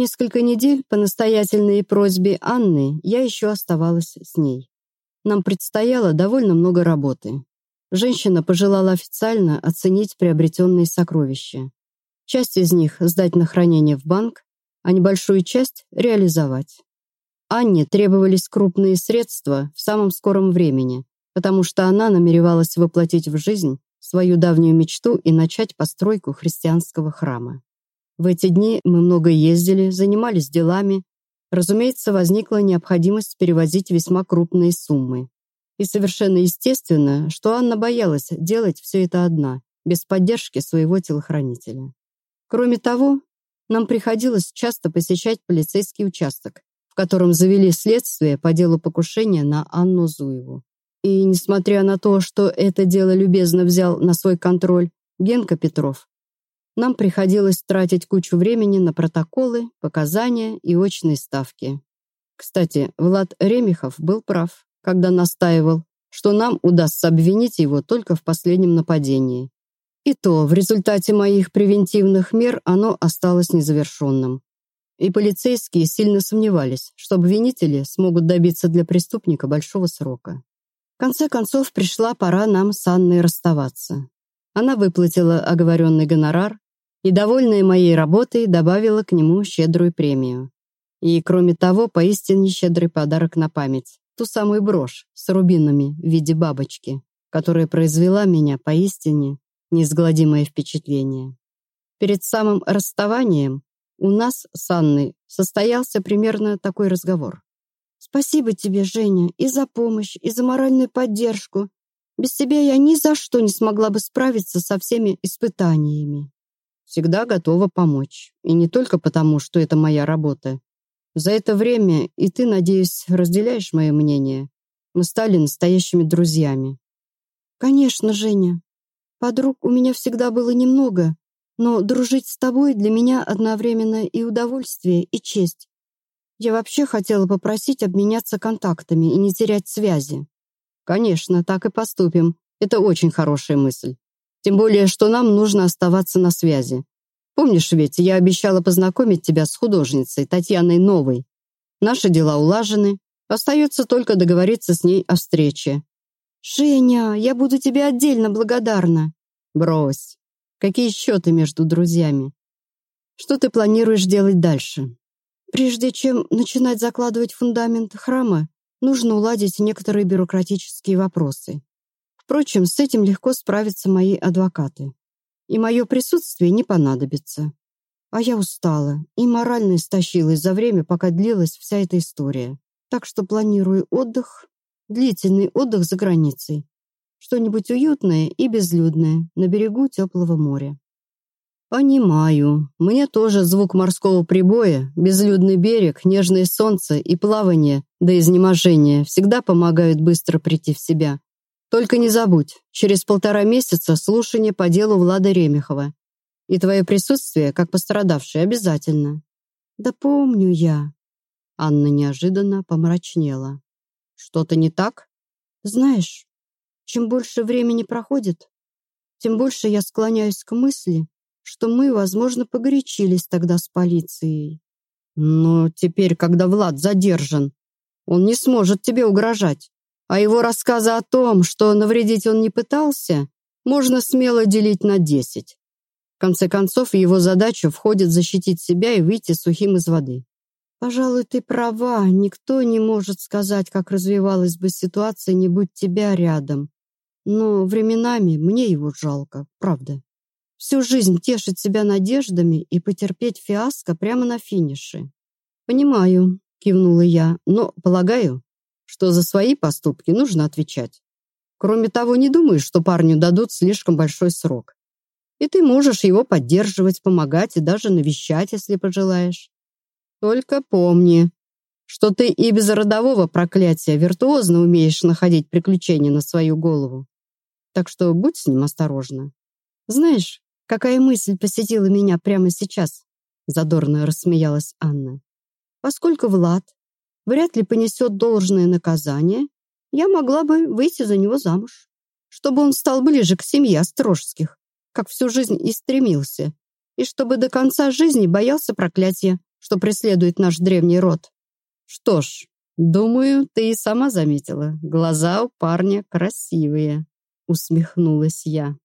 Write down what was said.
Несколько недель по настоятельной просьбе Анны я еще оставалась с ней. Нам предстояло довольно много работы. Женщина пожелала официально оценить приобретенные сокровища. Часть из них сдать на хранение в банк, а небольшую часть реализовать. Анне требовались крупные средства в самом скором времени, потому что она намеревалась воплотить в жизнь свою давнюю мечту и начать постройку христианского храма. В эти дни мы много ездили, занимались делами. Разумеется, возникла необходимость перевозить весьма крупные суммы. И совершенно естественно, что Анна боялась делать все это одна, без поддержки своего телохранителя. Кроме того, нам приходилось часто посещать полицейский участок, в котором завели следствие по делу покушения на Анну Зуеву. И несмотря на то, что это дело любезно взял на свой контроль Генка Петров, нам приходилось тратить кучу времени на протоколы, показания и очные ставки. Кстати, Влад Ремехов был прав, когда настаивал, что нам удастся обвинить его только в последнем нападении. И то, в результате моих превентивных мер оно осталось незавершенным. И полицейские сильно сомневались, что обвинители смогут добиться для преступника большого срока. В конце концов, пришла пора нам с Анной расставаться. Она выплатила оговоренный гонорар и, довольная моей работой, добавила к нему щедрую премию. И, кроме того, поистине щедрый подарок на память. Ту самую брошь с рубинами в виде бабочки, которая произвела меня поистине неизгладимое впечатление. Перед самым расставанием у нас с Анной состоялся примерно такой разговор. «Спасибо тебе, Женя, и за помощь, и за моральную поддержку. Без тебя я ни за что не смогла бы справиться со всеми испытаниями». Всегда готова помочь. И не только потому, что это моя работа. За это время и ты, надеюсь, разделяешь мое мнение. Мы стали настоящими друзьями. Конечно, Женя. Подруг у меня всегда было немного, но дружить с тобой для меня одновременно и удовольствие, и честь. Я вообще хотела попросить обменяться контактами и не терять связи. Конечно, так и поступим. Это очень хорошая мысль. Тем более, что нам нужно оставаться на связи. Помнишь ведь, я обещала познакомить тебя с художницей Татьяной Новой. Наши дела улажены. Остается только договориться с ней о встрече. «Женя, я буду тебе отдельно благодарна». «Брось. Какие счеты между друзьями? Что ты планируешь делать дальше?» Прежде чем начинать закладывать фундамент храма, нужно уладить некоторые бюрократические вопросы. Впрочем, с этим легко справятся мои адвокаты. И мое присутствие не понадобится. А я устала и морально истощилась за время, пока длилась вся эта история. Так что планирую отдых, длительный отдых за границей. Что-нибудь уютное и безлюдное на берегу теплого моря. «Понимаю. Мне тоже звук морского прибоя, безлюдный берег, нежное солнце и плавание до изнеможения всегда помогают быстро прийти в себя. Только не забудь, через полтора месяца слушание по делу Влада Ремехова. И твое присутствие, как пострадавший, обязательно». «Да помню я». Анна неожиданно помрачнела. «Что-то не так?» «Знаешь, чем больше времени проходит, тем больше я склоняюсь к мысли, что мы, возможно, погорячились тогда с полицией. Но теперь, когда Влад задержан, он не сможет тебе угрожать. А его рассказы о том, что навредить он не пытался, можно смело делить на десять. В конце концов, его задачу входит защитить себя и выйти сухим из воды. Пожалуй, ты права, никто не может сказать, как развивалась бы ситуация, не будь тебя рядом. Но временами мне его жалко, правда. Всю жизнь тешить себя надеждами и потерпеть фиаско прямо на финише. «Понимаю», — кивнула я, «но полагаю, что за свои поступки нужно отвечать. Кроме того, не думаю, что парню дадут слишком большой срок. И ты можешь его поддерживать, помогать и даже навещать, если пожелаешь. Только помни, что ты и без родового проклятия виртуозно умеешь находить приключения на свою голову. Так что будь с ним осторожна. Знаешь, Какая мысль посетила меня прямо сейчас? Задорно рассмеялась Анна. Поскольку Влад вряд ли понесет должное наказание, я могла бы выйти за него замуж, чтобы он стал ближе к семье Острожских, как всю жизнь и стремился, и чтобы до конца жизни боялся проклятия, что преследует наш древний род. Что ж, думаю, ты и сама заметила. Глаза у парня красивые, усмехнулась я.